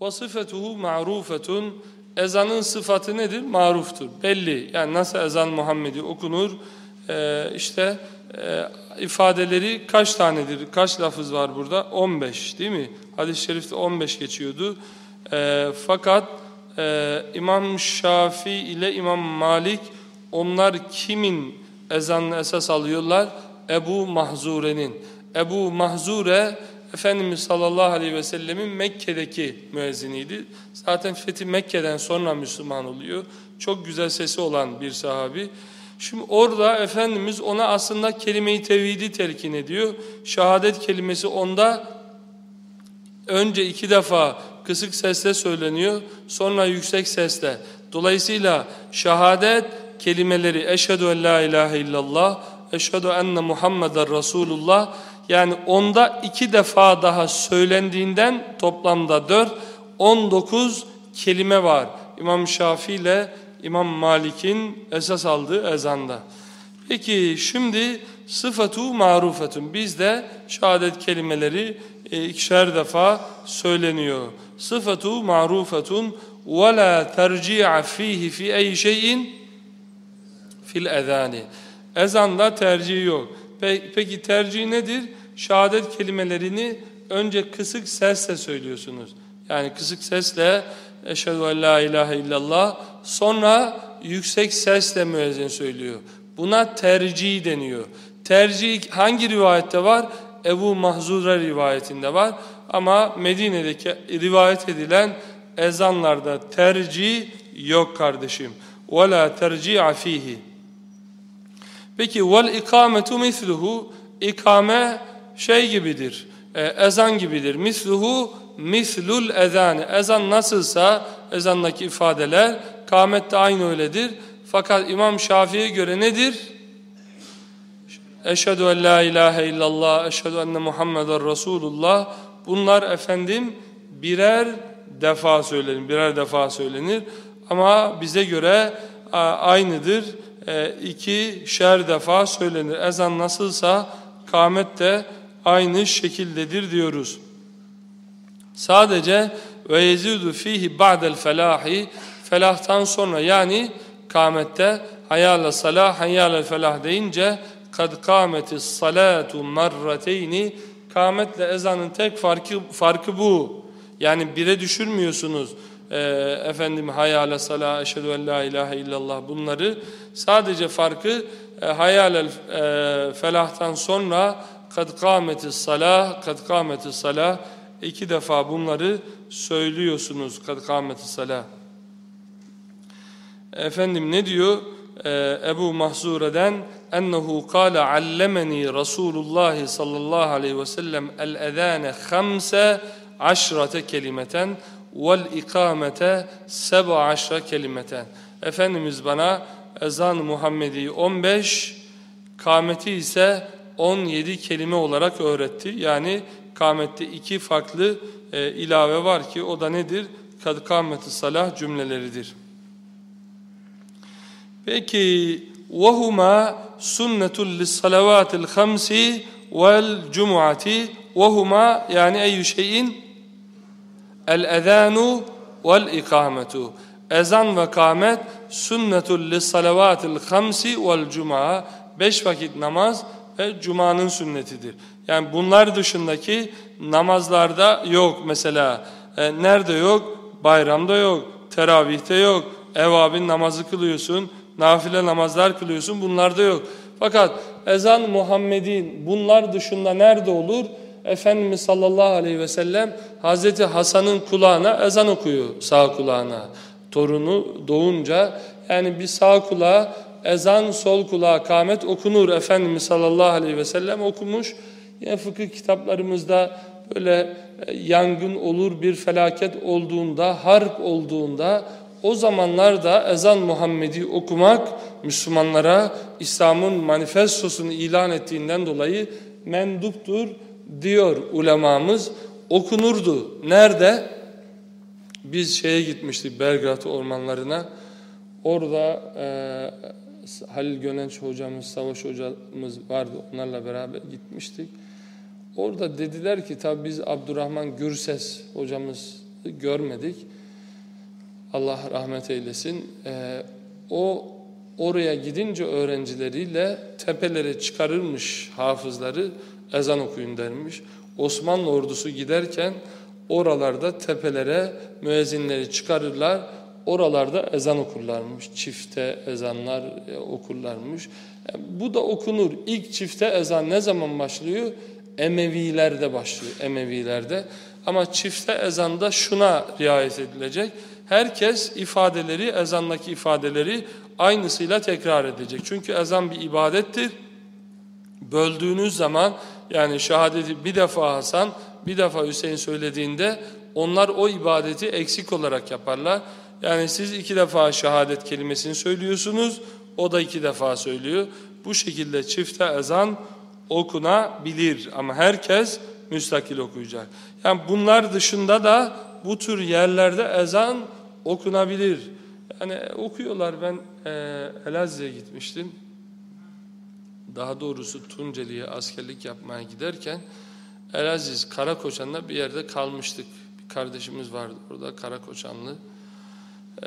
وَصِفَتُهُ مَعْرُوفَةٌ Ezanın sıfatı nedir? Maruftur. Belli. Yani nasıl ezan Muhammedi okunur? Ee, işte e, ifadeleri kaç tanedir? Kaç lafız var burada? 15 değil mi? Hadis-i şerifte 15 geçiyordu. Ee, fakat e, İmam Şafii ile İmam Malik onlar kimin ezanını esas alıyorlar? Ebu Mahzure'nin. Ebu Mahzure Efendimiz sallallahu aleyhi ve sellemin Mekke'deki müezziniydi. Zaten Fethi Mekke'den sonra Müslüman oluyor. Çok güzel sesi olan bir sahabi. Şimdi orada Efendimiz ona aslında kelime-i tevhidi telkin ediyor. Şehadet kelimesi onda önce iki defa kısık sesle söyleniyor, sonra yüksek sesle. Dolayısıyla şehadet kelimeleri eşhedü en la ilahe illallah, eşhedü enne Muhammeden Resulullah yani onda iki defa daha söylendiğinden toplamda dört, on dokuz kelime var. İmam Şafii ile İmam Malik'in esas aldığı ezanda. Peki şimdi sıfatu marufetun. Bizde şehadet kelimeleri e, ikişer defa söyleniyor. Sıfatu marufetun ve la terci'a fihi fi ey şeyin fil ezani. Ezanda tercih yok. Peki tercih nedir? Şehadet kelimelerini önce kısık sesle söylüyorsunuz. Yani kısık sesle eşhedü en la ilahe illallah sonra yüksek sesle müezzin söylüyor. Buna tercih deniyor. Tercih hangi rivayette var? Ebu Mahzura rivayetinde var. Ama Medine'deki rivayet edilen ezanlarda tercih yok kardeşim. وَلَا تَرْجِعَ ف۪يهِ Peki vel ikametu misluhu ikame şey gibidir. E, ezan gibidir. Misluhu mislul ezani. Ezan nasılsa ezandaki ifadeler kâmet de aynı öyledir. Fakat İmam Şafii'ye göre nedir? Eşhedü en la ilahe illallah, eşhedü enne Muhammeden Resulullah. Bunlar efendim birer defa söylenir, birer defa söylenir. Ama bize göre aynıdır. E, iki şer defa söylenir. Ezan nasılsa kâmet de aynı şekildedir diyoruz. Sadece ve yezidu fihi ba'del felahi felahtan sonra yani kâmette hayâle salah hayâle felah deyince kad kâmetis salatu marrateyni kâmetle ezanın tek farkı, farkı bu. Yani bire düşürmüyorsunuz e, efendim hayale salah eşhedü en la ilahe illallah bunları sadece farkı e, hayal e, felahtan sonra kad kâmetis salah kad kâmetis salah. İki defa bunları söylüyorsunuz kad kâmetis salah. Efendim ne diyor? Ee, Ebu Mahzure'den ennehu kâle allemeni Resulullah sallallahu aleyhi ve sellem el ezâne hamse aşrate kelimeten vel ikamete seba aşra kelimeten. Efendimiz bana ezan Muhammedi 15 kâmeti ise 17 kelime olarak öğretti. Yani kâmette iki farklı e, ilave var ki o da nedir? Kad kâmeti salah cümleleridir. Peki وَهُمَا سُنَّةٌ لِلصَّلَوَاتِ الْخَمْسِ وَالْجُمُعَةِ وَهُمَا yani eyyü şeyin el-ezanu vel-ikametu ezan ve kâmet sünnetul lis-salavatil hamsi vel cuma beş vakit namaz ve cumanın sünnetidir. Yani bunlar dışındaki namazlarda yok mesela. E, nerede yok? Bayramda yok, teravihte yok, evabin namazı kılıyorsun, nafile namazlar kılıyorsun bunlarda yok. Fakat ezan Muhammed'in bunlar dışında nerede olur? Efendimiz sallallahu aleyhi ve sellem Hazreti Hasan'ın kulağına ezan okuyor sağ kulağına. Torunu doğunca yani bir sağ kulağa ezan sol kulağa kâmet okunur. Efendimiz sallallahu aleyhi ve sellem okumuş. Yani fıkıh kitaplarımızda böyle e, yangın olur bir felaket olduğunda, harp olduğunda o zamanlarda ezan Muhammedi okumak Müslümanlara İslam'ın manifestosunu ilan ettiğinden dolayı menduptur diyor ulemamız. Okunurdu. Nerede? Biz şeye gitmiştik Belgrad ormanlarına. Orada e, Halil Gönenç hocamız, Savaş hocamız vardı. Onlarla beraber gitmiştik. Orada dediler ki tabi biz Abdurrahman Gürses hocamız görmedik. Allah rahmet eylesin. Ee, o oraya gidince öğrencileriyle tepelere çıkarırmış hafızları ezan okuyun dermiş. Osmanlı ordusu giderken oralarda tepelere müezzinleri çıkarırlar. Oralarda ezan okurlarmış. Çifte ezanlar e, okurlarmış. E, bu da okunur. İlk çifte ezan ne zaman başlıyor? Emevilerde başlıyor. Emevilerde. Ama çifte ezanda şuna riayet edilecek. Herkes ifadeleri, ezandaki ifadeleri aynısıyla tekrar edecek. Çünkü ezan bir ibadettir. Böldüğünüz zaman yani şehadeti bir defa Hasan, bir defa Hüseyin söylediğinde onlar o ibadeti eksik olarak yaparlar. Yani siz iki defa şehadet kelimesini söylüyorsunuz, o da iki defa söylüyor. Bu şekilde çifte ezan okunabilir ama herkes müstakil okuyacak. Yani bunlar dışında da bu tür yerlerde ezan okunabilir. Yani okuyorlar ben e, Elazığ'a gitmiştim. Daha doğrusu Tunceli'ye askerlik yapmaya giderken Elaziz Karakoçan'da bir yerde kalmıştık. Bir kardeşimiz vardı orada Karakoçanlı.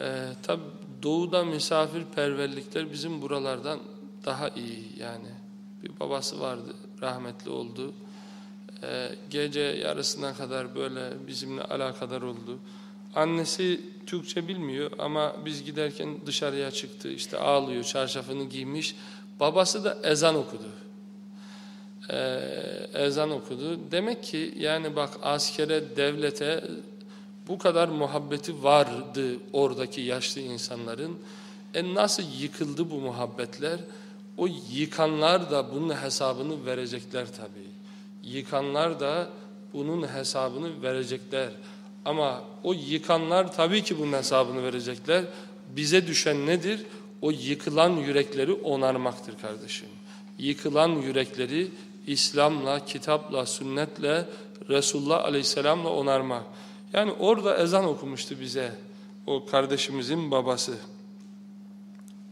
Ee, Tabi doğuda misafirperverlikler bizim buralardan daha iyi yani. Bir babası vardı rahmetli oldu. Ee, gece yarısına kadar böyle bizimle alakadar oldu. Annesi Türkçe bilmiyor ama biz giderken dışarıya çıktı işte ağlıyor çarşafını giymiş. Babası da ezan okudu. Ee, ezan okudu. Demek ki yani bak askere, devlete bu kadar muhabbeti vardı oradaki yaşlı insanların. E nasıl yıkıldı bu muhabbetler? O yıkanlar da bunun hesabını verecekler tabii. Yıkanlar da bunun hesabını verecekler. Ama o yıkanlar tabii ki bunun hesabını verecekler. Bize düşen nedir? O yıkılan yürekleri onarmaktır kardeşim. Yıkılan yürekleri İslam'la, kitapla, sünnetle, Resulullah Aleyhisselam'la onarmak. Yani orada ezan okumuştu bize o kardeşimizin babası.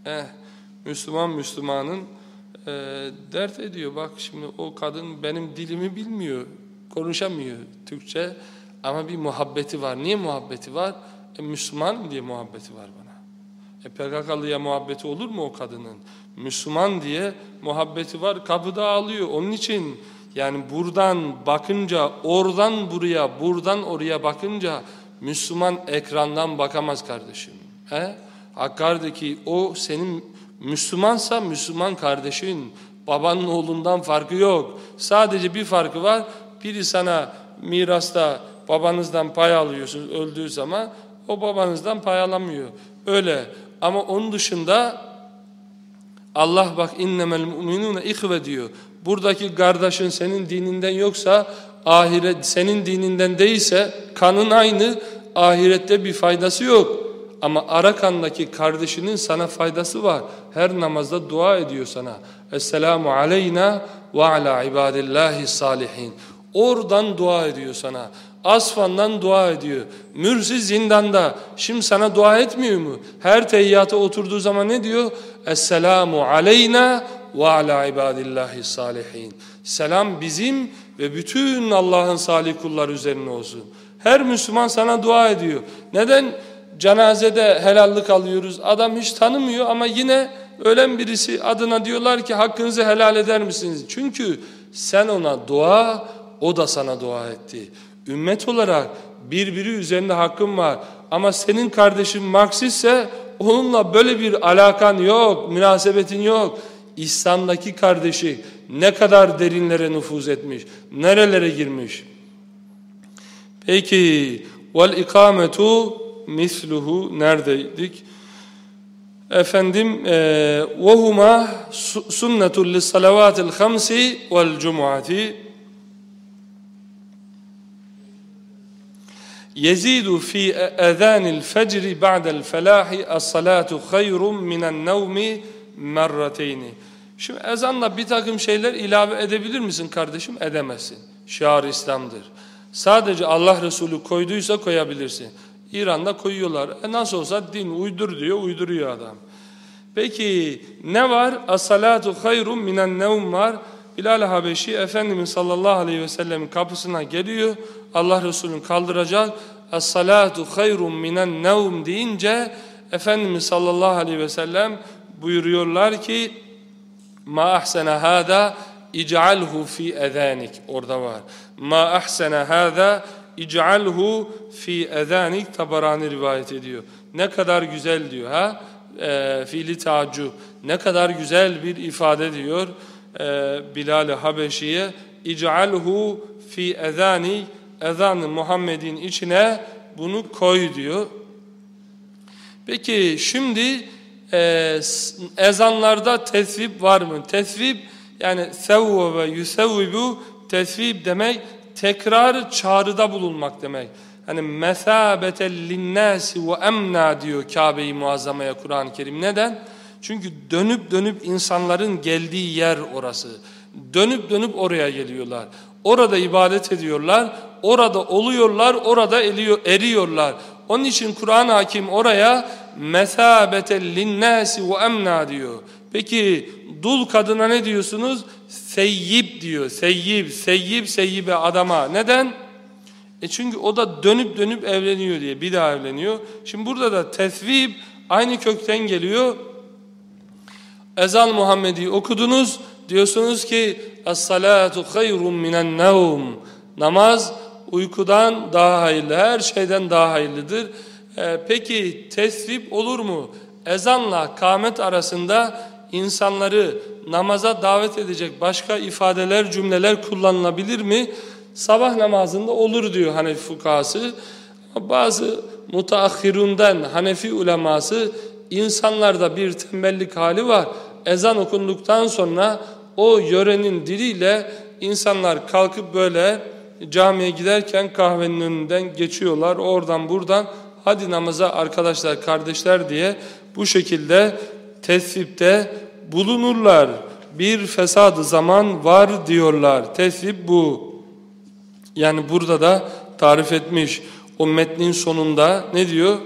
Eh, Müslüman Müslümanın e, dert ediyor. Bak şimdi o kadın benim dilimi bilmiyor, konuşamıyor Türkçe ama bir muhabbeti var. Niye muhabbeti var? E, Müslüman diye muhabbeti var bana. E, PKK'lıya muhabbeti olur mu o kadının? Müslüman diye muhabbeti var, kapıda ağlıyor. Onun için yani buradan bakınca, oradan buraya, buradan oraya bakınca Müslüman ekrandan bakamaz kardeşim. He? Hakkari'deki o senin Müslümansa Müslüman kardeşin, babanın oğlundan farkı yok. Sadece bir farkı var, biri sana mirasta babanızdan pay alıyorsunuz öldüğü zaman, o babanızdan pay alamıyor. Öyle ama onun dışında Allah bak innemel mu'minune ihve diyor. Buradaki kardeşin senin dininden yoksa ahiret senin dininden değilse kanın aynı ahirette bir faydası yok. Ama Arakan'daki kardeşinin sana faydası var. Her namazda dua ediyor sana. Esselamu aleyna ve ala ibadillahi salihin. Oradan dua ediyor sana. Asfan'dan dua ediyor. Mürsi zindanda. Şimdi sana dua etmiyor mu? Her teyyata oturduğu zaman ne diyor? Esselamu aleyna ve ala ibadillahi salihin. Selam bizim ve bütün Allah'ın salih kulları üzerine olsun. Her Müslüman sana dua ediyor. Neden? Cenazede helallik alıyoruz. Adam hiç tanımıyor ama yine ölen birisi adına diyorlar ki hakkınızı helal eder misiniz? Çünkü sen ona dua, o da sana dua etti. Ümmet olarak birbiri üzerinde hakkın var. Ama senin kardeşin Marksistse onunla böyle bir alakan yok, münasebetin yok. İslam'daki kardeşi ne kadar derinlere nüfuz etmiş, nerelere girmiş. Peki vel ikametu misluhu neredeydik? Efendim ve huma sünnetul lis salavatil hamsi vel cumuati يزيد في أذان الفجر بعد الفلاح الصلاة خير من النوم merrateyni. Şimdi ezanla bir takım şeyler ilave edebilir misin kardeşim? Edemezsin. Şiar İslam'dır. Sadece Allah Resulü koyduysa koyabilirsin. İran'da koyuyorlar. E nasıl olsa din uydur diyor, uyduruyor adam. Peki ne var? As-salatu hayrun minen nevm var. Bilal Habeşi Efendimiz sallallahu aleyhi ve sellemin kapısına geliyor. Allah Resulü'nün kaldıracak. Es-salatu hayrun minen nevm deyince Efendimiz sallallahu aleyhi ve sellem buyuruyorlar ki ma ahsene hada ic'alhu fi ezanik orada var. Ma ahsene hada ic'alhu fi ezanik Tabarani rivayet ediyor. Ne kadar güzel diyor ha e, fiili taccu ne kadar güzel bir ifade diyor e, Bilal-i Habeşi'ye ic'alhu fi ezani ezanı Muhammed'in içine bunu koy diyor. Peki şimdi e, ezanlarda tesvip var mı? Tesvip yani sevve ve yusevvibu tesvip demek tekrar çağrıda bulunmak demek. Hani mesabeten linnâsi ve emna diyor Kabe-i Muazzama'ya Kur'an-ı Kerim. Neden? Çünkü dönüp dönüp insanların geldiği yer orası. Dönüp dönüp oraya geliyorlar. Orada ibadet ediyorlar. Orada oluyorlar. Orada eliyor, eriyorlar. Onun için Kur'an hakim oraya mesabeten linnâsi ve emna diyor. Peki dul kadına ne diyorsunuz? Seyyib diyor. Seyyib, seyyib, seyyibe adama. Neden? E çünkü o da dönüp dönüp evleniyor diye bir daha evleniyor. Şimdi burada da tesvib aynı kökten geliyor. Ezan Muhammedi okudunuz. Diyorsunuz ki Es-salatu hayrun minen nevm. Namaz uykudan daha hayırlı, her şeyden daha hayırlıdır. Ee, peki tesvip olur mu? Ezanla kâmet arasında insanları namaza davet edecek başka ifadeler, cümleler kullanılabilir mi? Sabah namazında olur diyor Hanefi fukası. Bazı mutaahhirundan Hanefi uleması insanlarda bir tembellik hali var. Ezan okunduktan sonra o yörenin diliyle insanlar kalkıp böyle camiye giderken kahvenin önünden geçiyorlar. Oradan buradan hadi namaza arkadaşlar kardeşler diye bu şekilde tesvipte bulunurlar. Bir fesadı zaman var diyorlar. Tesvip bu. Yani burada da tarif etmiş. O metnin sonunda ne diyor?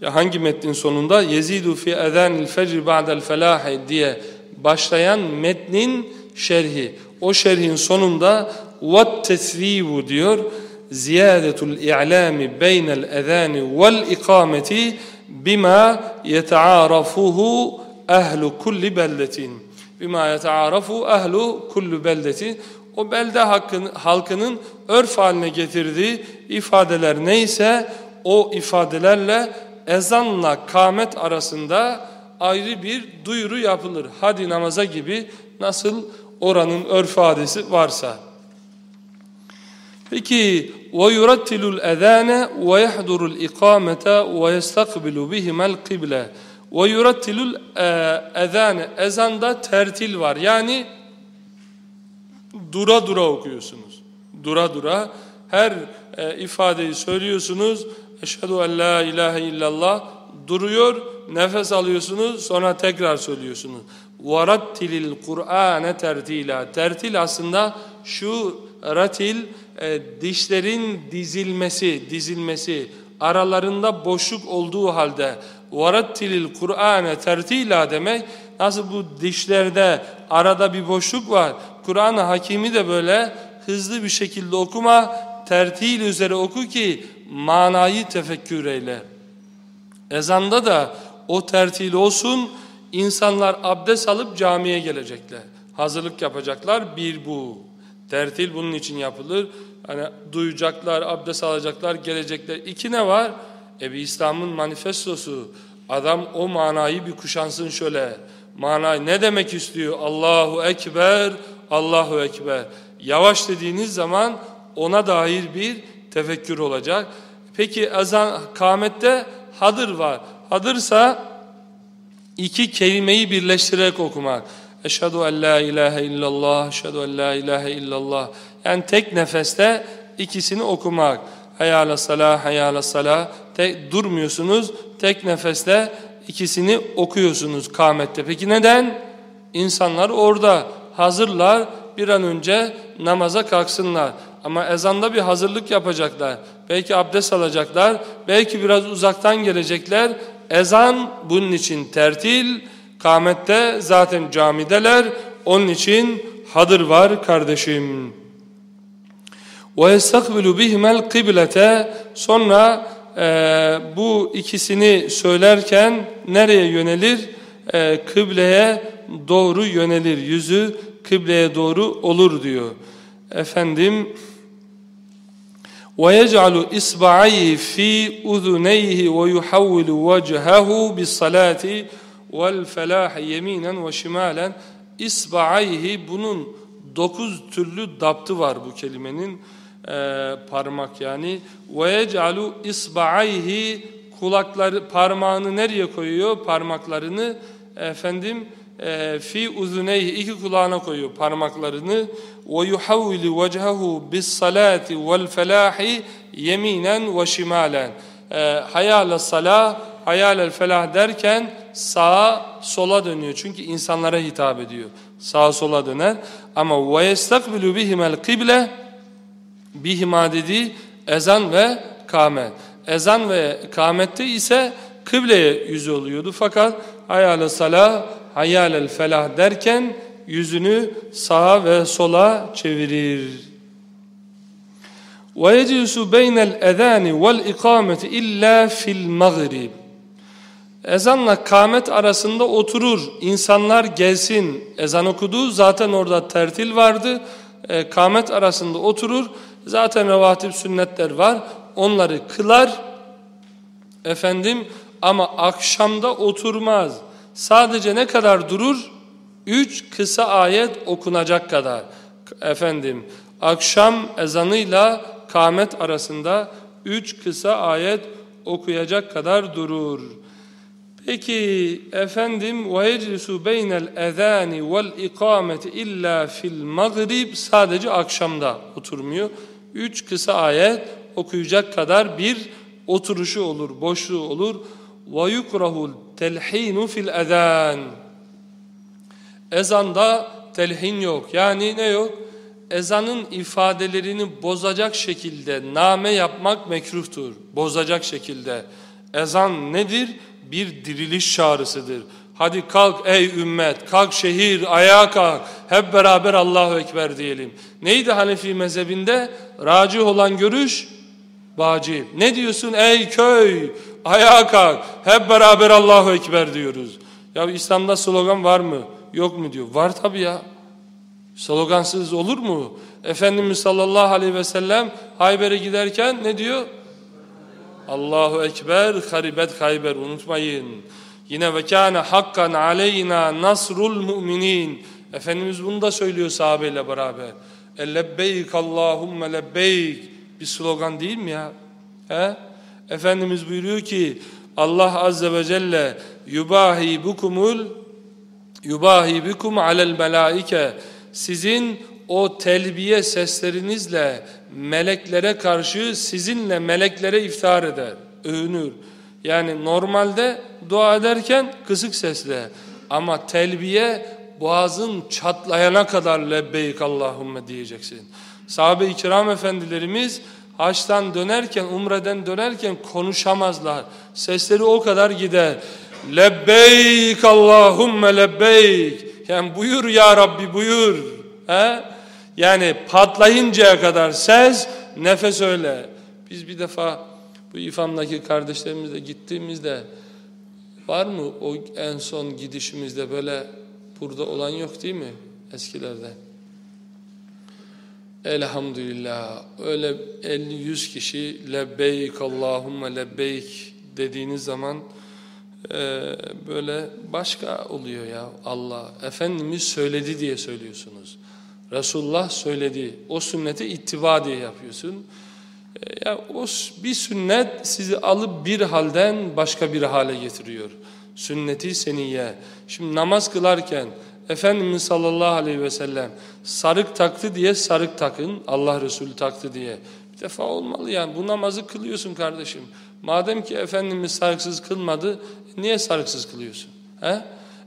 Ya hangi metnin sonunda? Yezidu fi ezanil fecr ba'del felah diye başlayan metnin şerhi. O şerhin sonunda tesribu diyor. İ'lami beynel ezani vel ikameti bima yetaarafuhu ehlu kulli beldetin. Bima yetaarafu ehlu kulli beldetin. O belde halkın, halkının örf haline getirdiği ifadeler neyse o ifadelerle ezanla kâmet arasında ayrı bir duyuru yapılır. Hadi namaza gibi nasıl oranın örf adesi varsa. Peki وَيُرَتِّلُ الْاَذَانَ وَيَحْضُرُ الْاِقَامَةَ وَيَسْتَقْبِلُ بِهِمَ الْقِبْلَ وَيُرَتِّلُ الْاَذَانَ Ezanda tertil var. Yani dura dura okuyorsunuz. Dura dura her e, ifadeyi söylüyorsunuz. Eşhedü en la ilahe illallah duruyor, nefes alıyorsunuz, sonra tekrar söylüyorsunuz. وَرَتِّلِ الْقُرْآنَ tertila. Tertil aslında şu ratil e, dişlerin dizilmesi, dizilmesi, aralarında boşluk olduğu halde وَرَتِّلِ الْقُرْآنَ tertila demek nasıl bu dişlerde arada bir boşluk var. Kur'an-ı Hakimi de böyle hızlı bir şekilde okuma, tertil üzere oku ki manayı tefekkür eyle. Ezanda da o tertil olsun, insanlar abdest alıp camiye gelecekler. Hazırlık yapacaklar, bir bu. Tertil bunun için yapılır. Hani duyacaklar, abdest alacaklar, gelecekler. İki ne var? E bir İslam'ın manifestosu. Adam o manayı bir kuşansın şöyle. Manayı ne demek istiyor? Allahu Ekber, Allahu Ekber. Yavaş dediğiniz zaman ona dair bir tefekkür olacak. Peki ezan kâmette hadır var. Hadırsa iki kelimeyi birleştirerek okumak. Eşhedü en la ilahe illallah, eşhedü en la ilahe illallah. Yani tek nefeste ikisini okumak. Hayala salah, hayala salah. Tek, durmuyorsunuz. Tek nefeste ikisini okuyorsunuz kâmette. Peki neden? İnsanlar orada hazırlar bir an önce namaza kalksınlar. Ama ezanda bir hazırlık yapacaklar. Belki abdest alacaklar. Belki biraz uzaktan gelecekler Ezan bunun için tertil. Kâmette zaten camideler. Onun için hadır var kardeşim. وَيَسْتَقْبِلُ بِهِمَ الْقِبْلَةَ Sonra e, bu ikisini söylerken nereye yönelir? E, kıbleye doğru yönelir. Yüzü kıbleye doğru olur diyor. Efendim وَيَجْعَلُ إِصْبَعَيْهِ ف۪ي اُذُنَيْهِ وَيُحَوِّلُ وَجْهَهُ بِالصَّلَاةِ وَالْفَلَاحِ يَم۪ينًا وَشِمَالًا İsba'ayhi bunun dokuz türlü daptı var bu kelimenin e, parmak yani. وَيَجْعَلُ İsba'ayhi kulakları parmağını nereye koyuyor? Parmaklarını efendim e, fi uzuneyhi iki kulağına koyuyor parmaklarını. ve yuhavvilu vecehahu bis salati vel felahi yeminen ve şimalen hayal salah hayal felah derken sağa sola dönüyor. Çünkü insanlara hitap ediyor. Sağa sola döner ama ve yestakbilu bihimel kıble bihima dediği ezan ve kâmet ezan ve kâmette ise kıbleye yüzü oluyordu. Fakat hayal salah hayalel felah derken yüzünü sağa ve sola çevirir. وَيَجِلْسُ بَيْنَ الْاَذَانِ وَالْاِقَامَةِ اِلَّا فِي الْمَغْرِبِ Ezanla kâmet arasında oturur. İnsanlar gelsin. Ezan okudu. Zaten orada tertil vardı. E, kâmet arasında oturur. Zaten revatip sünnetler var. Onları kılar. Efendim ama akşamda oturmaz. Sadece ne kadar durur? Üç kısa ayet okunacak kadar. Efendim akşam ezanıyla kâmet arasında üç kısa ayet okuyacak kadar durur. Peki efendim وَيَجْلِسُ بَيْنَ الْاَذَانِ وَالْاِقَامَةِ اِلَّا فِي الْمَغْرِبِ Sadece akşamda oturmuyor. Üç kısa ayet okuyacak kadar bir oturuşu olur, boşluğu olur. وَيُكْرَهُ telhinu fil ezan. Ezanda telhin yok. Yani ne yok? Ezanın ifadelerini bozacak şekilde name yapmak mekruhtur. Bozacak şekilde. Ezan nedir? Bir diriliş çağrısıdır. Hadi kalk ey ümmet, kalk şehir, ayağa kalk. Hep beraber Allahu Ekber diyelim. Neydi Hanefi mezhebinde? Racih olan görüş, vacip. Ne diyorsun ey köy, ayağa kalk. Hep beraber Allahu Ekber diyoruz. Ya İslam'da slogan var mı? Yok mu diyor. Var tabi ya. Slogansız olur mu? Efendimiz sallallahu aleyhi ve sellem Hayber'e giderken ne diyor? Allahu Ekber, haribet Hayber unutmayın. Yine ve kâne hakkan aleyna nasrul müminin. Efendimiz bunu da söylüyor sahabeyle beraber. E lebbeyk Allahümme lebbeyk. Bir slogan değil mi ya? He? Efendimiz buyuruyor ki Allah Azze ve Celle yubahi bukumul yubahi bikum alel melaike sizin o telbiye seslerinizle meleklere karşı sizinle meleklere iftihar eder, övünür. Yani normalde dua ederken kısık sesle ama telbiye boğazın çatlayana kadar lebbeyk Allahümme diyeceksin. Sahabe-i kiram efendilerimiz haçtan dönerken, umreden dönerken konuşamazlar. Sesleri o kadar gider. Lebbeyk Allahümme lebbeyk. Yani buyur ya Rabbi buyur. He? Yani patlayıncaya kadar ses nefes öyle. Biz bir defa bu İFAM'daki kardeşlerimizle gittiğimizde var mı o en son gidişimizde böyle burada olan yok değil mi eskilerde? Elhamdülillah öyle 50-100 kişi lebbeyk Allahümme lebbeyk dediğiniz zaman e, böyle başka oluyor ya Allah. Efendimiz söyledi diye söylüyorsunuz. Resulullah söyledi. O sünnete ittiba diye yapıyorsun. E, ya o bir sünnet sizi alıp bir halden başka bir hale getiriyor. Sünneti seniye. Şimdi namaz kılarken Efendimiz sallallahu aleyhi ve sellem sarık taktı diye sarık takın. Allah Resulü taktı diye. Bir defa olmalı yani bu namazı kılıyorsun kardeşim. Madem ki Efendimiz sarıksız kılmadı niye sarıksız kılıyorsun? He?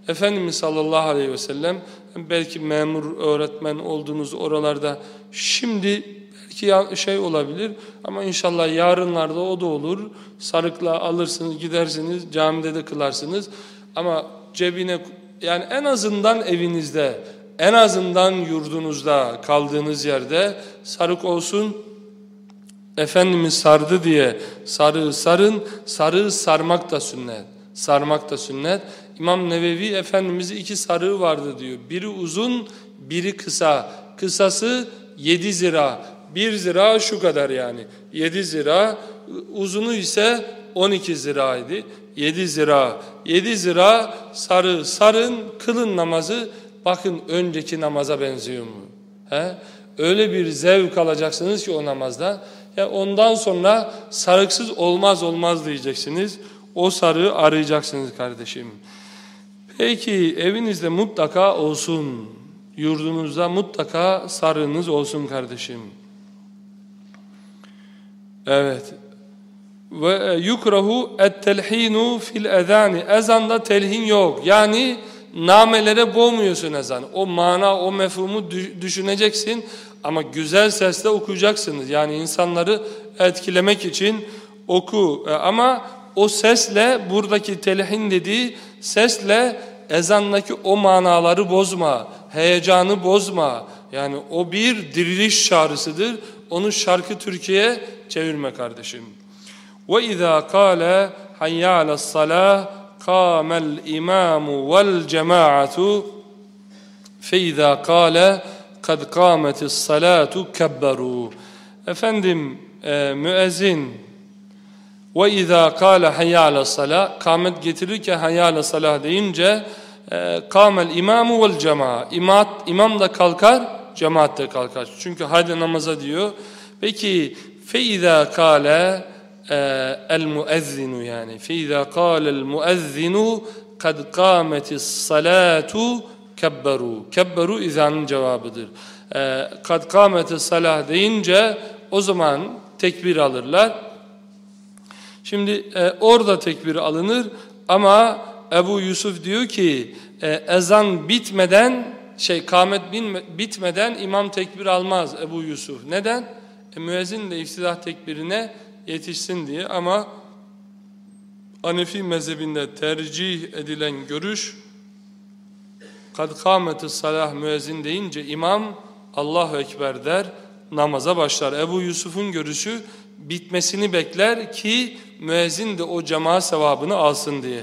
Efendimiz sallallahu aleyhi ve sellem belki memur öğretmen olduğunuz oralarda şimdi belki şey olabilir ama inşallah yarınlarda o da olur. Sarıkla alırsınız gidersiniz camide de kılarsınız ama cebine yani en azından evinizde en azından yurdunuzda kaldığınız yerde sarık olsun Efendimiz sardı diye sarığı sarın, sarığı sarmak da sünnet. Sarmak da sünnet. İmam Nevevi Efendimiz'i iki sarığı vardı diyor. Biri uzun, biri kısa. Kısası yedi zira. Bir zira şu kadar yani. Yedi zira. Uzunu ise on iki ziraydı. Yedi zira. Yedi zira sarı sarın kılın namazı bakın önceki namaza benziyor mu? He? Öyle bir zevk alacaksınız ki o namazda. Ya ondan sonra sarıksız olmaz olmaz diyeceksiniz. O sarığı arayacaksınız kardeşim. Peki evinizde mutlaka olsun. Yurdunuzda mutlaka sarığınız olsun kardeşim. Evet. Ve yukrahu et-telhinu fil ezani. Ezanda telhin yok. Yani namelere boğmuyorsun ezan. O mana, o mefhumu düşüneceksin ama güzel sesle okuyacaksınız. Yani insanları etkilemek için oku. E, ama o sesle buradaki telhin dediği sesle ezandaki o manaları bozma, heyecanı bozma. Yani o bir diriliş çağrısıdır. Onu şarkı Türkiye'ye çevirme kardeşim. Kâle hayyâles salâh kâmel imâmu vel cemâ'atu fe izâ kâle kad kâmetis salâtu kebberû. Efendim e, müezzin ve izâ kâle hayyâle salâh kâmet getirirken hayyâle salâh deyince e, kâmel imâmu vel cemâ İmat, imam da kalkar cemaat de kalkar. Çünkü hadi namaza diyor. Peki fe izâ kâle el muezzinu yani izâ kâlel muezzinu kad kâmetis salâtu kebberu. Kebberu izanın cevabıdır. E, kad kâmetis deyince o zaman tekbir alırlar. Şimdi e, orada tekbir alınır ama Ebu Yusuf diyor ki e, ezan bitmeden şey kâmet bitmeden imam tekbir almaz Ebu Yusuf. Neden? E, müezzin de iftidah tekbirine yetişsin diye ama Hanefi mezhebinde tercih edilen görüş kad kâmetü salah müezzin deyince imam Allahu Ekber der namaza başlar. Ebu Yusuf'un görüşü bitmesini bekler ki müezzin de o cemaat sevabını alsın diye.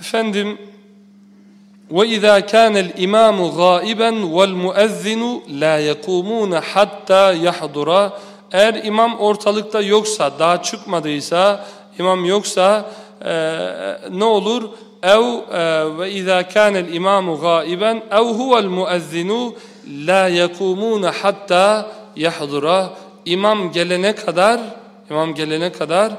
Efendim وَإِذَا كَانَ الْإِمَامُ غَائِبًا وَالْمُؤَذِّنُ لَا يَقُومُونَ حَتَّى يَحْضُرَ eğer imam ortalıkta yoksa, daha çıkmadıysa, imam yoksa e, ne olur? ev ve izâ kânel imâmu gâiben ev huvel muezzinu la yekumûne hatta yahdura imam gelene kadar imam gelene kadar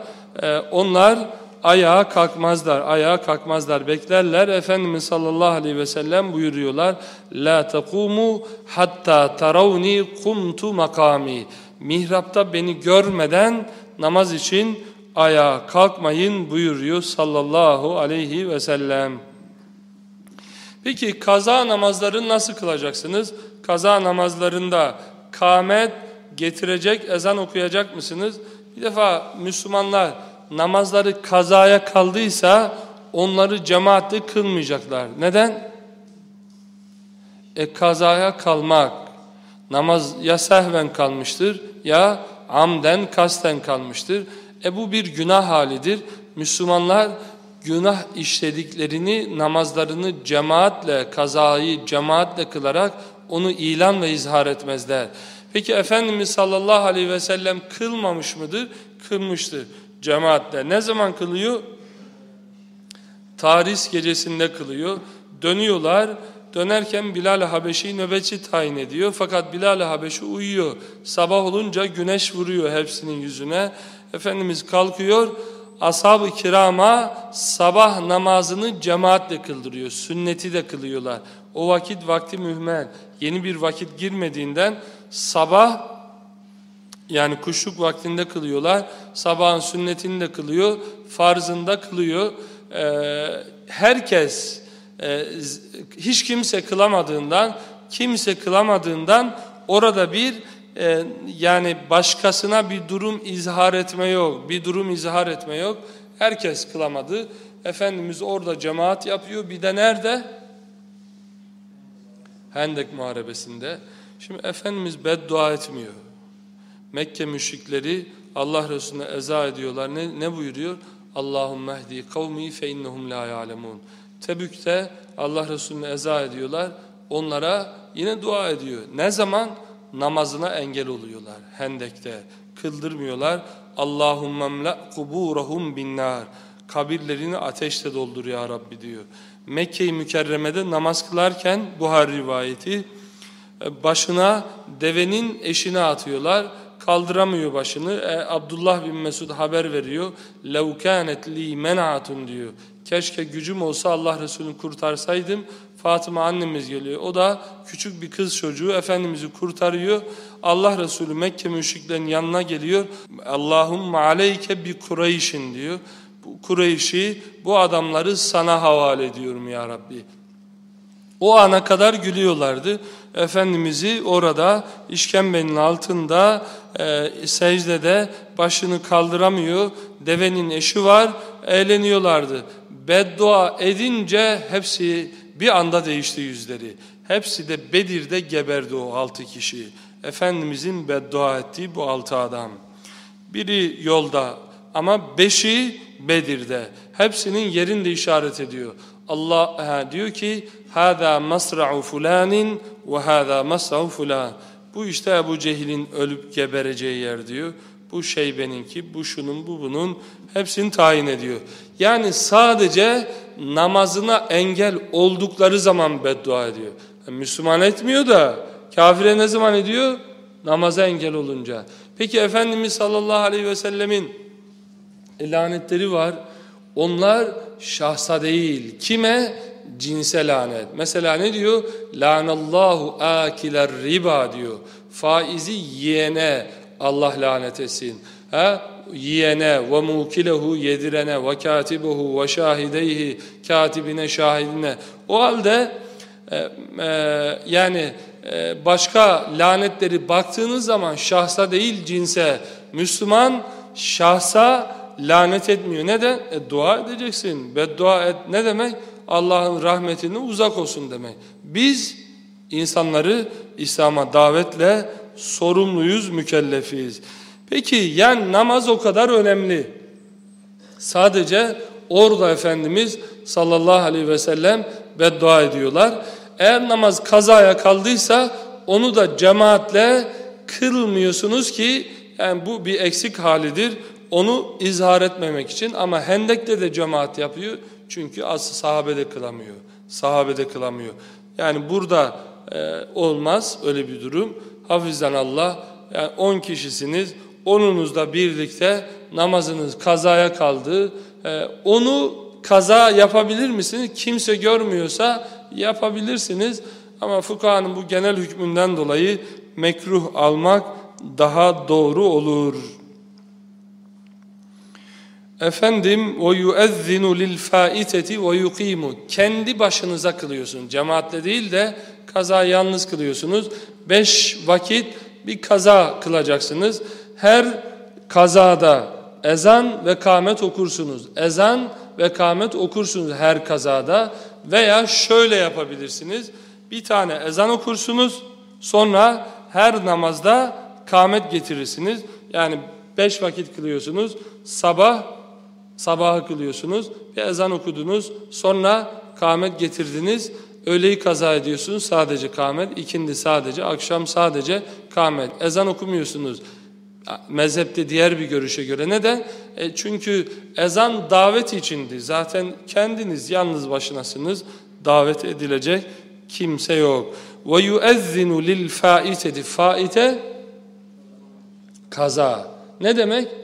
e, onlar ayağa kalkmazlar ayağa kalkmazlar. Beklerler Efendimiz sallallahu aleyhi ve sellem buyuruyorlar la takumu hatta taravni kumtu makami mihrapta beni görmeden namaz için ayağa kalkmayın buyuruyor sallallahu aleyhi ve sellem. Peki kaza namazları nasıl kılacaksınız? Kaza namazlarında kâmet getirecek, ezan okuyacak mısınız? Bir defa Müslümanlar namazları kazaya kaldıysa onları cemaatle kılmayacaklar. Neden? E kazaya kalmak. Namaz ya sehven kalmıştır ya amden kasten kalmıştır. E bu bir günah halidir. Müslümanlar günah işlediklerini, namazlarını cemaatle, kazayı cemaatle kılarak onu ilan ve izhar etmezler. Peki Efendimiz sallallahu aleyhi ve sellem kılmamış mıdır? Kılmıştır cemaatle. Ne zaman kılıyor? Taris gecesinde kılıyor. Dönüyorlar. Dönerken Bilal-i Habeşi nöbetçi tayin ediyor. Fakat Bilal-i Habeşi uyuyor. Sabah olunca güneş vuruyor hepsinin yüzüne. Efendimiz kalkıyor ashab-ı kirama sabah namazını cemaatle kıldırıyor. Sünneti de kılıyorlar. O vakit vakti mühmel. Yeni bir vakit girmediğinden sabah yani kuşluk vaktinde kılıyorlar. Sabahın sünnetini de kılıyor. Farzını da kılıyor. Ee, herkes e, hiç kimse kılamadığından kimse kılamadığından orada bir e, yani başkasına bir durum izhar etme yok. Bir durum izhar etme yok. Herkes kılamadı. Efendimiz orada cemaat yapıyor. Bir de nerede? Hendek muharebesinde. Şimdi Efendimiz beddua etmiyor. Mekke müşrikleri Allah Resulüne eza ediyorlar. Ne, ne buyuruyor? Allahümme ehdi kavmi fe innehum la ya'lemun. Tebük'te Allah Resulüne eza ediyorlar. Onlara yine dua ediyor. Ne zaman? Namazına engel oluyorlar. Hendek'te. Kıldırmıyorlar. Allahümme mle kuburahum binnar. Kabirlerini ateşle doldur ya Rabbi diyor. Mekke-i Mükerreme'de namaz kılarken Buhar rivayeti başına devenin eşine atıyorlar Kaldıramıyor başını. E, Abdullah bin Mesud haber veriyor. لَوْ كَانَتْ لِي مَنَعَةٌ diyor. Keşke gücüm olsa Allah Resulü'nü kurtarsaydım. Fatıma annemiz geliyor. O da küçük bir kız çocuğu Efendimiz'i kurtarıyor. Allah Resulü Mekke müşriklerin yanına geliyor. Allahümme aleyke bi Kureyş'in diyor. Bu Kureyş'i, bu adamları sana havale ediyorum ya Rabbi. O ana kadar gülüyorlardı. Efendimiz'i orada işkembenin altında e, secdede başını kaldıramıyor. Devenin eşi var eğleniyorlardı. Beddua edince hepsi bir anda değişti yüzleri. Hepsi de Bedir'de geberdi o altı kişi. Efendimizin beddua ettiği bu altı adam. Biri yolda ama beşi Bedir'de. Hepsinin yerini de işaret ediyor. Allah diyor ki hâzâ masra'u fulânin ve hâzâ masra'u fulân. Bu işte Ebu Cehil'in ölüp gebereceği yer diyor. Bu şeybeninki, bu şunun, bu bunun hepsini tayin ediyor. Yani sadece namazına engel oldukları zaman beddua ediyor. Yani Müslüman etmiyor da kafire ne zaman ediyor? Namaza engel olunca. Peki Efendimiz sallallahu aleyhi ve sellemin lanetleri var. Onlar şahsa değil. Kime? Cinse lanet. Mesela ne diyor? Lanallahu akiler riba diyor. Faizi yiyene Allah lanet etsin. Ha? Yiyene ve mukilehu yedirene ve katibuhu ve şahideyhi katibine şahidine. O halde e, e, yani e, başka lanetleri baktığınız zaman şahsa değil cinse Müslüman şahsa lanet etmiyor. Neden? E, dua edeceksin. Beddua et. Ne demek? Allah'ın rahmetine uzak olsun demek. Biz insanları İslam'a davetle sorumluyuz, mükellefiyiz. Peki yani namaz o kadar önemli. Sadece orada Efendimiz sallallahu aleyhi ve sellem beddua ediyorlar. Eğer namaz kazaya kaldıysa onu da cemaatle kılmıyorsunuz ki yani bu bir eksik halidir. Onu izhar etmemek için ama hendekte de cemaat yapıyor. Çünkü aslı sahabede kılamıyor. Sahabede kılamıyor. Yani burada e, olmaz öyle bir durum. Hafizden Allah yani 10 kişisiniz. Onunuzla birlikte namazınız kazaya kaldı. E, onu kaza yapabilir misiniz? Kimse görmüyorsa yapabilirsiniz. Ama fukahanın bu genel hükmünden dolayı mekruh almak daha doğru olur. Efendim o yuezzinu lil faiteti ve yuqimu. Kendi başınıza kılıyorsun. Cemaatle değil de kaza yalnız kılıyorsunuz. Beş vakit bir kaza kılacaksınız. Her kazada ezan ve kâmet okursunuz. Ezan ve kâmet okursunuz her kazada. Veya şöyle yapabilirsiniz. Bir tane ezan okursunuz. Sonra her namazda kâmet getirirsiniz. Yani beş vakit kılıyorsunuz. Sabah Sabahı kılıyorsunuz, bir ezan okudunuz, sonra kâmet getirdiniz, öğleyi kaza ediyorsunuz sadece kâmet, ikindi sadece, akşam sadece kâmet. Ezan okumuyorsunuz mezhepte diğer bir görüşe göre. Neden? E çünkü ezan davet içindi. Zaten kendiniz yalnız başınasınız. Davet edilecek kimse yok. Ve yuezzinu lil faiteti. Faite kaza. Ne demek?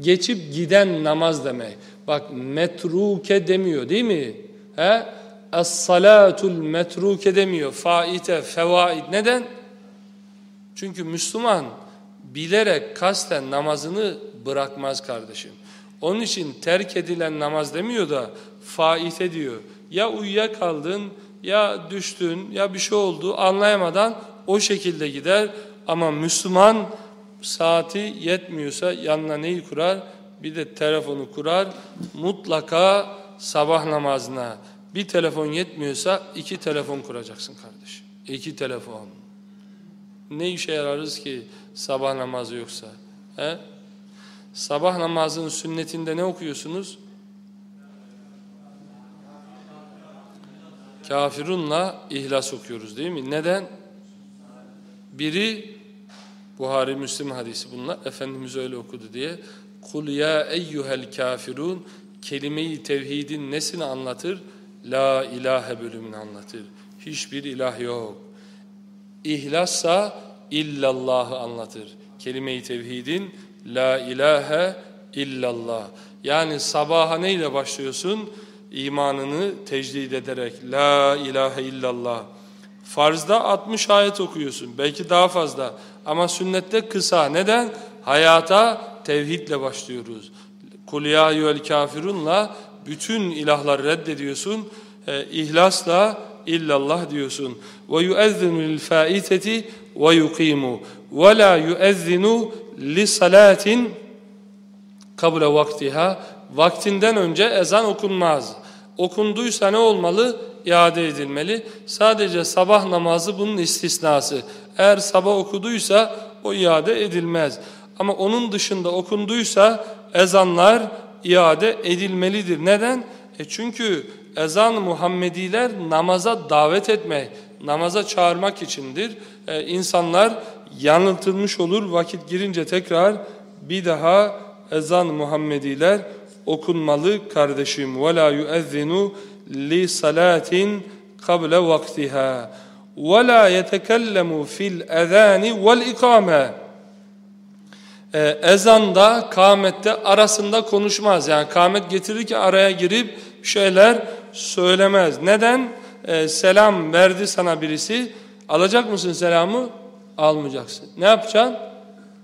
Geçip giden namaz demek. Bak metruke demiyor değil mi? He? Es-salatul metruke demiyor. Faite, fevaid. Neden? Çünkü Müslüman bilerek kasten namazını bırakmaz kardeşim. Onun için terk edilen namaz demiyor da faite diyor. Ya uyuyakaldın ya düştün ya bir şey oldu anlayamadan o şekilde gider. Ama Müslüman saati yetmiyorsa yanına neyi kurar? Bir de telefonu kurar. Mutlaka sabah namazına bir telefon yetmiyorsa iki telefon kuracaksın kardeşim. İki telefon. Ne işe yararız ki sabah namazı yoksa? He? Sabah namazının sünnetinde ne okuyorsunuz? Kafirunla ihlas okuyoruz değil mi? Neden? Biri Buhari Müslim hadisi bunlar. Efendimiz öyle okudu diye. Kul ya eyyuhel kafirun kelimeyi tevhidin nesini anlatır? La ilahe bölümünü anlatır. Hiçbir ilah yok. İhlassa illallahı anlatır. Kelime-i tevhidin la ilahe illallah. Yani sabaha neyle başlıyorsun? İmanını tecdid ederek la ilahe illallah. Farzda 60 ayet okuyorsun. Belki daha fazla. Ama sünnette kısa. Neden? Hayata tevhidle başlıyoruz. Kul ya kafirunla bütün ilahları reddediyorsun. E, ihlasla illallah diyorsun. Ve yuezzinu lil faiteti ve yuqimu ve la yuezzinu li salatin kabla vaktiha vaktinden önce ezan okunmaz. Okunduysa ne olmalı? İade edilmeli. Sadece sabah namazı bunun istisnası. Eğer sabah okuduysa o iade edilmez. Ama onun dışında okunduysa ezanlar iade edilmelidir. Neden? E çünkü ezan Muhammediler namaza davet etmek, namaza çağırmak içindir. E insanlar yanıltılmış olur vakit girince tekrar bir daha ezan Muhammediler okunmalı kardeşim. وَلَا يُؤَذِّنُ لِصَلَاتٍ قَبْلَ وَقْتِهَا وَلَا يَتَكَلَّمُ فِي الْأَذَانِ وَالْاِقَامَةِ ee, ezanda, kâmette arasında konuşmaz. Yani kâmet getirirken araya girip şeyler söylemez. Neden? Ee, selam verdi sana birisi. Alacak mısın selamı? Almayacaksın. Ne yapacaksın?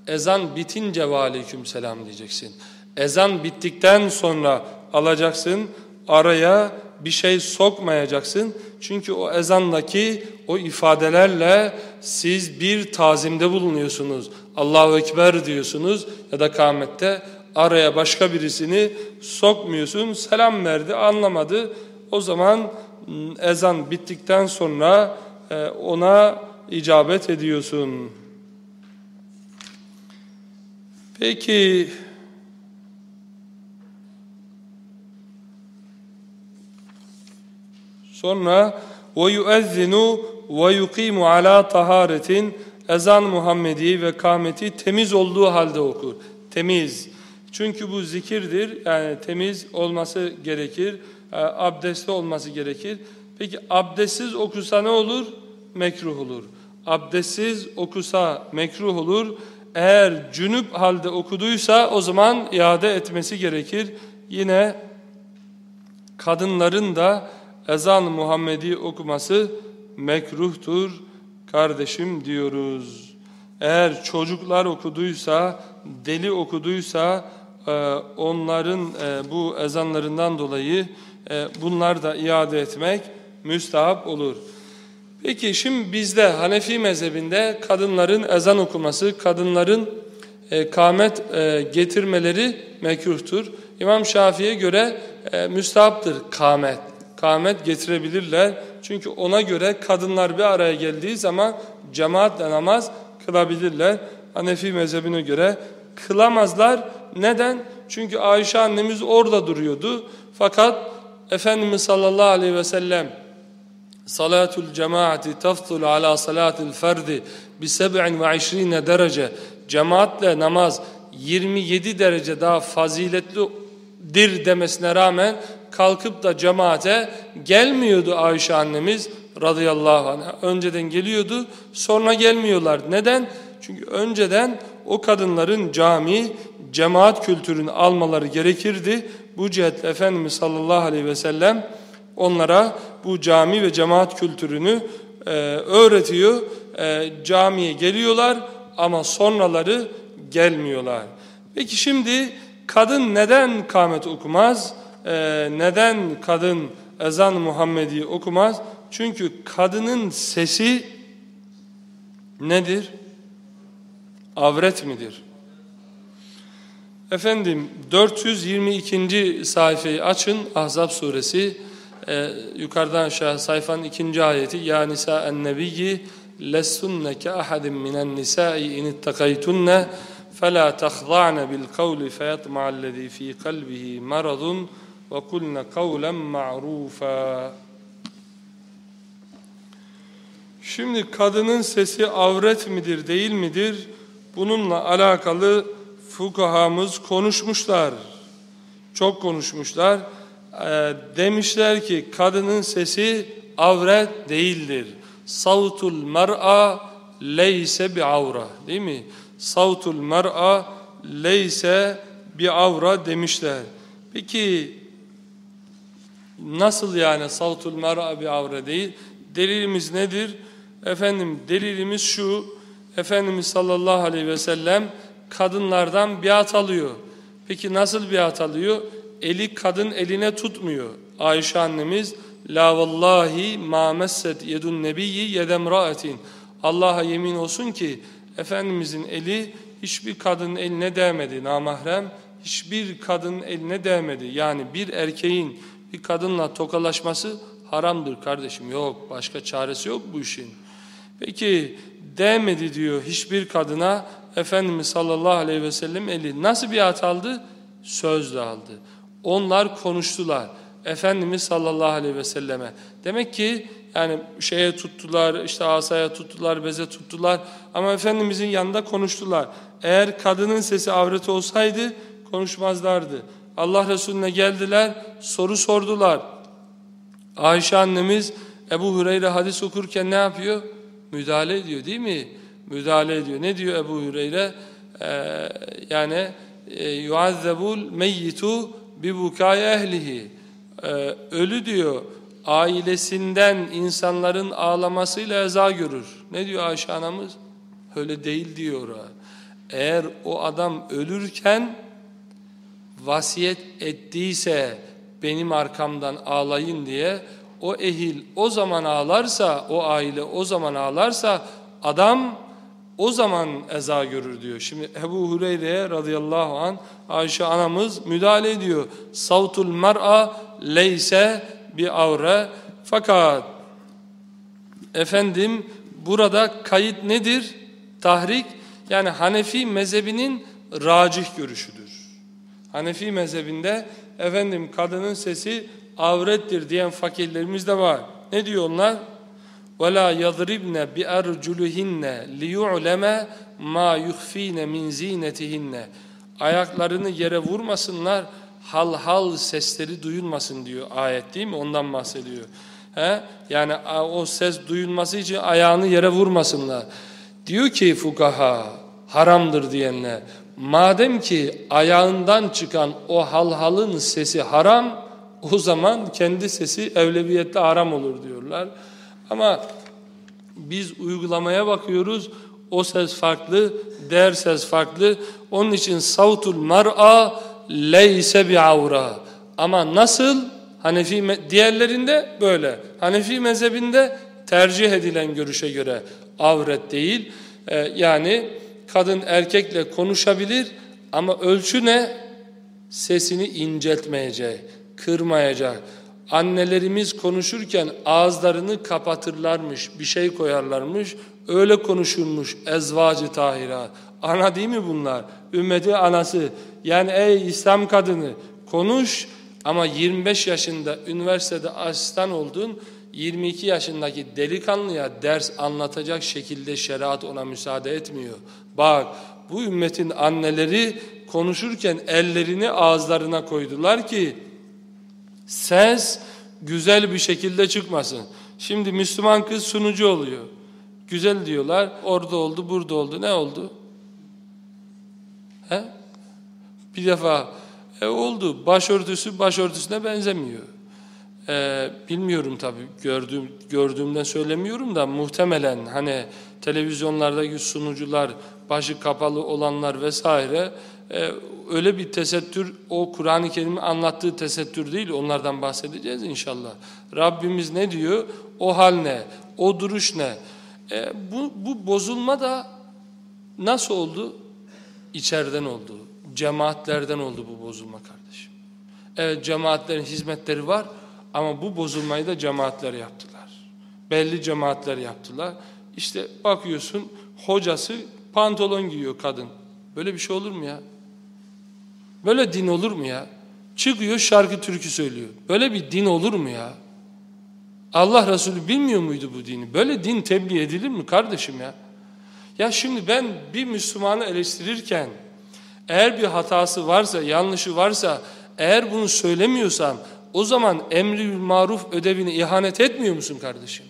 Ezan bitince ve aleyküm selam diyeceksin. Ezan bittikten sonra alacaksın. Araya bir şey sokmayacaksın. Çünkü o ezandaki o ifadelerle siz bir tazimde bulunuyorsunuz. Allahu Ekber diyorsunuz ya da kâmette araya başka birisini sokmuyorsun. Selam verdi anlamadı. O zaman ezan bittikten sonra e, ona icabet ediyorsun. Peki sonra ve yuezzinu ve yuqimu ala taharetin ezan Muhammedi ve kâmeti temiz olduğu halde okur. Temiz. Çünkü bu zikirdir. Yani temiz olması gerekir. E, abdestli olması gerekir. Peki abdestsiz okusa ne olur? Mekruh olur. Abdestsiz okusa mekruh olur. Eğer cünüp halde okuduysa o zaman iade etmesi gerekir. Yine kadınların da ezan Muhammedi okuması mekruhtur kardeşim diyoruz. Eğer çocuklar okuduysa, deli okuduysa e, onların e, bu ezanlarından dolayı e, bunlar da iade etmek müstahap olur. Peki şimdi bizde Hanefi mezhebinde kadınların ezan okuması, kadınların kâmet getirmeleri mekruhtur. İmam Şafii'ye göre müstahaptır kâmet. Kâmet getirebilirler. Çünkü ona göre kadınlar bir araya geldiği zaman cemaatle namaz kılabilirler. Hanefi mezhebine göre kılamazlar. Neden? Çünkü Ayşe annemiz orada duruyordu. Fakat Efendimiz sallallahu aleyhi ve sellem salatul cemaati taftul ala salatil ferdi bi 27 derece cemaatle namaz 27 derece daha faziletlidir demesine rağmen kalkıp da cemaate gelmiyordu Ayşe annemiz radıyallahu anh'a. Önceden geliyordu sonra gelmiyorlar. Neden? Çünkü önceden o kadınların cami, cemaat kültürünü almaları gerekirdi. Bu cihetle Efendimiz sallallahu aleyhi ve sellem onlara bu cami ve cemaat kültürünü e, öğretiyor. E, camiye geliyorlar ama sonraları gelmiyorlar. Peki şimdi Kadın neden kâmet okumaz? Ee, neden kadın ezan Muhammedi okumaz? Çünkü kadının sesi nedir? Avret midir? Efendim 422. sayfayı açın Ahzab suresi e, yukarıdan aşağı sayfanın ikinci ayeti Ya nisa en nebiyyi lessunneke ahadim minen nisai inittakaytunne فَلَا تَخْضَعْنَ بِالْقَوْلِ فَيَطْمَعَ الَّذ۪ي ف۪ي قَلْبِهِ مَرَضٌ وَقُلْنَ قَوْلًا مَعْرُوفًا Şimdi kadının sesi avret midir değil midir? Bununla alakalı fukahamız konuşmuşlar. Çok konuşmuşlar. E, demişler ki kadının sesi avret değildir. Savtul mer'a leyse bi avra değil mi? Savtul mer'a leyse bi avra demişler. Peki nasıl yani savtul mer'a bi avra değil? Delilimiz nedir? Efendim delilimiz şu. Efendimiz sallallahu aleyhi ve sellem kadınlardan biat alıyor. Peki nasıl biat alıyor? Eli kadın eline tutmuyor. Ayşe annemiz La vallahi ma messet yedun nebiyyi yedemraatin. Allah'a yemin olsun ki Efendimizin eli hiçbir kadının eline değmedi namahrem. Hiçbir kadının eline değmedi. Yani bir erkeğin bir kadınla tokalaşması haramdır kardeşim. Yok başka çaresi yok bu işin. Peki değmedi diyor hiçbir kadına Efendimiz sallallahu aleyhi ve sellem eli nasıl bir at aldı? Sözle aldı. Onlar konuştular. Efendimiz sallallahu aleyhi ve selleme. Demek ki yani şeye tuttular, işte asaya tuttular, beze tuttular ama Efendimizin yanında konuştular. Eğer kadının sesi avret olsaydı konuşmazlardı. Allah Resulüne geldiler, soru sordular. Ayşe annemiz Ebu Hureyre hadis okurken ne yapıyor? Müdahale ediyor değil mi? Müdahale ediyor. Ne diyor Ebu Hureyre? Ee, yani yuazzebul meyyitu bi bukaya ehlihi. Ee, ölü diyor ailesinden insanların ağlamasıyla eza görür. Ne diyor Ayşe anamız? Öyle değil diyor. Eğer o adam ölürken vasiyet ettiyse benim arkamdan ağlayın diye o ehil o zaman ağlarsa, o aile o zaman ağlarsa adam o zaman eza görür diyor. Şimdi Ebu Hureyre'ye radıyallahu an Ayşe anamız müdahale ediyor. Savtul mar'a leyse bir avre fakat efendim burada kayıt nedir? Tahrik yani Hanefi mezhebinin racih görüşüdür. Hanefi mezhebinde efendim kadının sesi avrettir diyen fakirlerimiz de var. Ne diyor onlar? وَلَا يَضْرِبْنَ بِأَرْجُلُهِنَّ لِيُعْلَمَ مَا يُخْف۪ينَ مِنْ زِينَتِهِنَّ Ayaklarını yere vurmasınlar, hal hal sesleri duyulmasın diyor ayet değil mi? Ondan bahsediyor. He? Yani o ses duyulması için ayağını yere vurmasınlar. Diyor ki fukaha, haramdır diyenler. Madem ki ayağından çıkan o halhalın sesi haram, o zaman kendi sesi evleviyette haram olur diyorlar. Ama biz uygulamaya bakıyoruz. O ses farklı, der ses farklı. Onun için savtul mar'a leyse bi avra. Ama nasıl? Hanefi diğerlerinde böyle. Hanefi mezhebinde tercih edilen görüşe göre avret değil. Ee, yani kadın erkekle konuşabilir ama ölçü ne? Sesini inceltmeyecek, kırmayacak. Annelerimiz konuşurken ağızlarını kapatırlarmış, bir şey koyarlarmış. Öyle konuşulmuş ezvacı tahira. Ana değil mi bunlar? Ümmeti anası. Yani ey İslam kadını konuş ama 25 yaşında üniversitede asistan oldun. 22 yaşındaki delikanlıya ders anlatacak şekilde şeriat ona müsaade etmiyor. Bak bu ümmetin anneleri konuşurken ellerini ağızlarına koydular ki ses güzel bir şekilde çıkmasın. Şimdi Müslüman kız sunucu oluyor. Güzel diyorlar. Orada oldu, burada oldu. Ne oldu? He? Bir defa e, oldu. Başörtüsü başörtüsüne benzemiyor. E, bilmiyorum tabii. Gördüğüm, gördüğümden söylemiyorum da muhtemelen hani televizyonlardaki sunucular, başı kapalı olanlar vesaire e, öyle bir tesettür o Kur'an-ı Kerim'in anlattığı tesettür değil onlardan bahsedeceğiz inşallah. Rabbimiz ne diyor? O hal ne? O duruş ne? E, bu, bu bozulma da nasıl oldu? İçeriden oldu. Cemaatlerden oldu bu bozulma kardeşim. Evet cemaatlerin hizmetleri var ama bu bozulmayı da cemaatler yaptılar. Belli cemaatler yaptılar. işte bakıyorsun hocası pantolon giyiyor kadın. Böyle bir şey olur mu ya? Böyle din olur mu ya? Çıkıyor şarkı türkü söylüyor. Böyle bir din olur mu ya? Allah Resulü bilmiyor muydu bu dini? Böyle din tebliğ edilir mi kardeşim ya? Ya şimdi ben bir Müslümanı eleştirirken eğer bir hatası varsa, yanlışı varsa, eğer bunu söylemiyorsam o zaman emri maruf ödevini ihanet etmiyor musun kardeşim?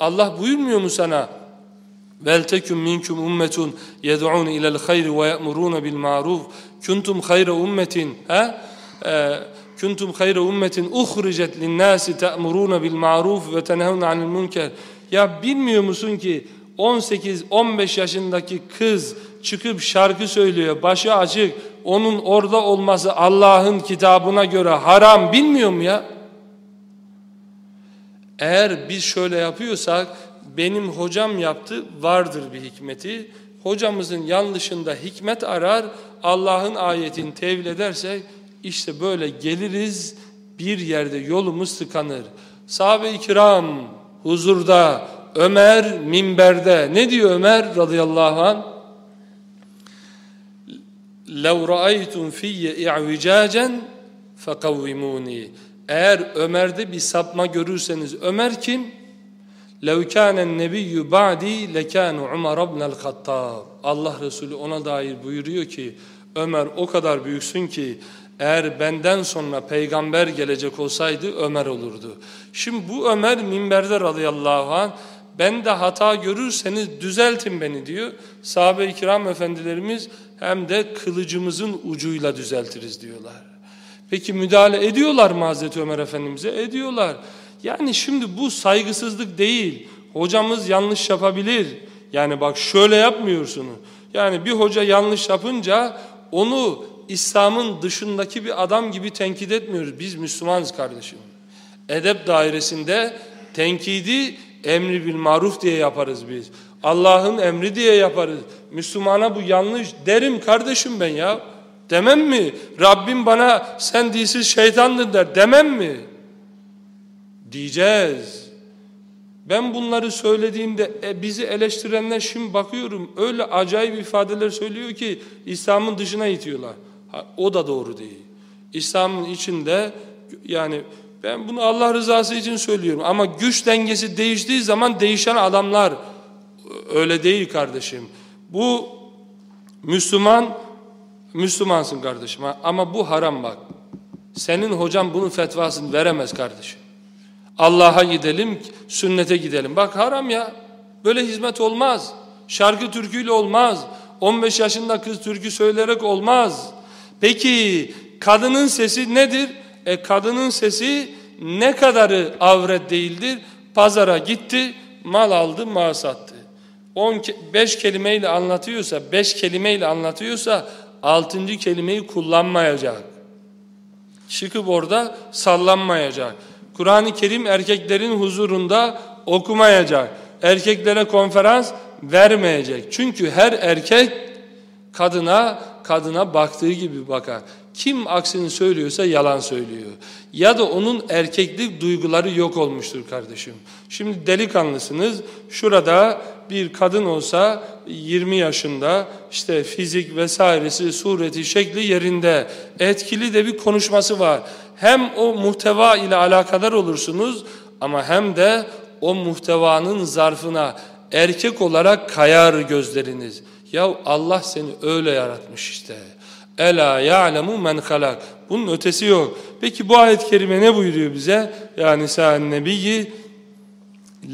Allah buyurmuyor mu sana? Vel tekun minkum ummetun yed'un ila'l hayr ve ya'murun bil ma'ruf. Kuntum hayra ummetin. Ha? Ee, kuntum hayra ummetin uhricet lin nasi ta'murun bil ma'ruf ve tenhun anil munker. Ya bilmiyor musun ki 18-15 yaşındaki kız çıkıp şarkı söylüyor, başı açık. Onun orada olması Allah'ın kitabına göre haram bilmiyor mu ya? Eğer biz şöyle yapıyorsak benim hocam yaptı, vardır bir hikmeti. Hocamızın yanlışında hikmet arar, Allah'ın ayetini tevil edersek, işte böyle geliriz, bir yerde yolumuz tıkanır. Sahabe-i kiram huzurda, Ömer minberde. Ne diyor Ömer radıyallahu anh? لَوْ رَأَيْتُمْ فِيَّ اِعْوِجَاجًا فَقَوِّمُونِي Eğer Ömer'de bir sapma görürseniz, Ömer kim? لَوْ كَانَ النَّبِيُّ بَعْدِي لَكَانُ عُمَرَ بْنَ الْخَطَّابِ Allah Resulü ona dair buyuruyor ki, Ömer o kadar büyüksün ki, eğer benden sonra peygamber gelecek olsaydı Ömer olurdu. Şimdi bu Ömer minberde radıyallahu anh ben de hata görürseniz düzeltin beni diyor. Sahabe-i kiram efendilerimiz hem de kılıcımızın ucuyla düzeltiriz diyorlar. Peki müdahale ediyorlar mı Hazreti Ömer Efendimiz'e? Ediyorlar. Yani şimdi bu saygısızlık değil. Hocamız yanlış yapabilir. Yani bak şöyle yapmıyorsunuz. Yani bir hoca yanlış yapınca onu İslam'ın dışındaki bir adam gibi tenkit etmiyoruz. Biz Müslümanız kardeşim. Edep dairesinde tenkidi emri bil maruf diye yaparız biz. Allah'ın emri diye yaparız. Müslümana bu yanlış derim kardeşim ben ya. Demem mi? Rabbim bana sen dilsiz şeytandın der. Demem mi? Diyeceğiz. Ben bunları söylediğimde e, bizi eleştirenler şimdi bakıyorum öyle acayip ifadeler söylüyor ki İslam'ın dışına itiyorlar. Ha, o da doğru değil. İslam'ın içinde yani ben bunu Allah rızası için söylüyorum ama güç dengesi değiştiği zaman değişen adamlar öyle değil kardeşim. Bu Müslüman Müslümansın kardeşim ama bu haram bak. Senin hocan bunun fetvasını veremez kardeşim. Allah'a gidelim, sünnete gidelim. Bak haram ya. Böyle hizmet olmaz. Şarkı türküyle olmaz. 15 yaşında kız türkü söyleyerek olmaz. Peki kadının sesi nedir? E kadının sesi ne kadarı avret değildir? Pazara gitti, mal aldı, mal sattı. 5 kelimeyle anlatıyorsa, 5 kelimeyle anlatıyorsa 6. kelimeyi kullanmayacak. Çıkıp orada sallanmayacak. Kur'an-ı Kerim erkeklerin huzurunda okumayacak. Erkeklere konferans vermeyecek. Çünkü her erkek kadına kadına baktığı gibi bakar. Kim aksini söylüyorsa yalan söylüyor. Ya da onun erkeklik duyguları yok olmuştur kardeşim. Şimdi delikanlısınız. Şurada bir kadın olsa 20 yaşında işte fizik vesairesi sureti şekli yerinde etkili de bir konuşması var. Hem o muhteva ile alakadar olursunuz ama hem de o muhtevanın zarfına erkek olarak kayar gözleriniz. Ya Allah seni öyle yaratmış işte. Ela ya'lemu men halak. Bunun ötesi yok. Peki bu ayet-i kerime ne buyuruyor bize? Yani sen nebiyyi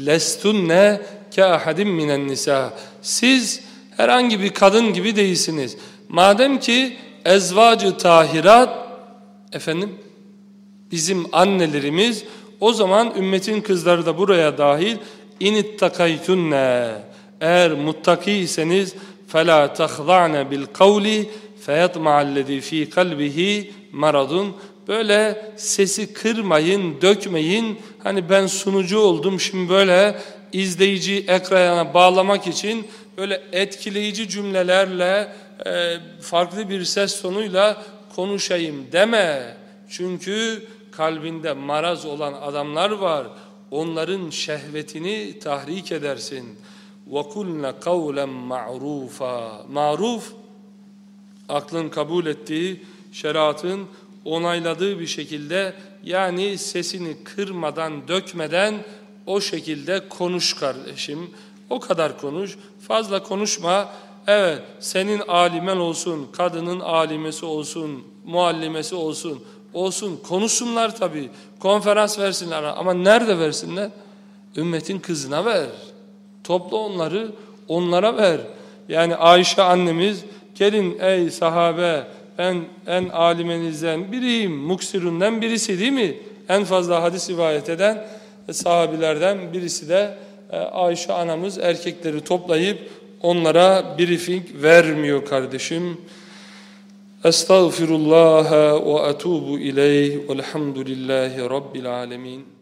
lestunne ke ahadim minen nisa. Siz herhangi bir kadın gibi değilsiniz. Madem ki ezvacı tahirat efendim bizim annelerimiz o zaman ümmetin kızları da buraya dahil inittakaytunne eğer muttaki iseniz فَلَا تَخْضَعْنَ بِالْقَوْلِ فَيَطْمَعَ الَّذ۪ي ف۪ي قَلْبِهِ maradun Böyle sesi kırmayın, dökmeyin. Hani ben sunucu oldum şimdi böyle izleyici ekrana bağlamak için böyle etkileyici cümlelerle e, farklı bir ses tonuyla konuşayım deme. Çünkü kalbinde maraz olan adamlar var. Onların şehvetini tahrik edersin. وَقُلْنَ قَوْلًا مَعْرُوفًا Maruf, aklın kabul ettiği, şeriatın onayladığı bir şekilde yani sesini kırmadan, dökmeden o şekilde konuş kardeşim. O kadar konuş. Fazla konuşma. Evet senin alimen olsun, kadının alimesi olsun, muallimesi olsun. Olsun konuşsunlar tabii. Konferans versinler ama nerede versinler? Ümmetin kızına ver. Topla onları onlara ver. Yani Ayşe annemiz gelin ey sahabe ben en alimenizden biriyim, muksiründen birisi değil mi? En fazla hadis rivayet eden sahabilerden birisi de e, Ayşe anamız erkekleri toplayıp onlara briefing vermiyor kardeşim. Estağfirullah ve etubu ileyh velhamdülillahi rabbil alemin.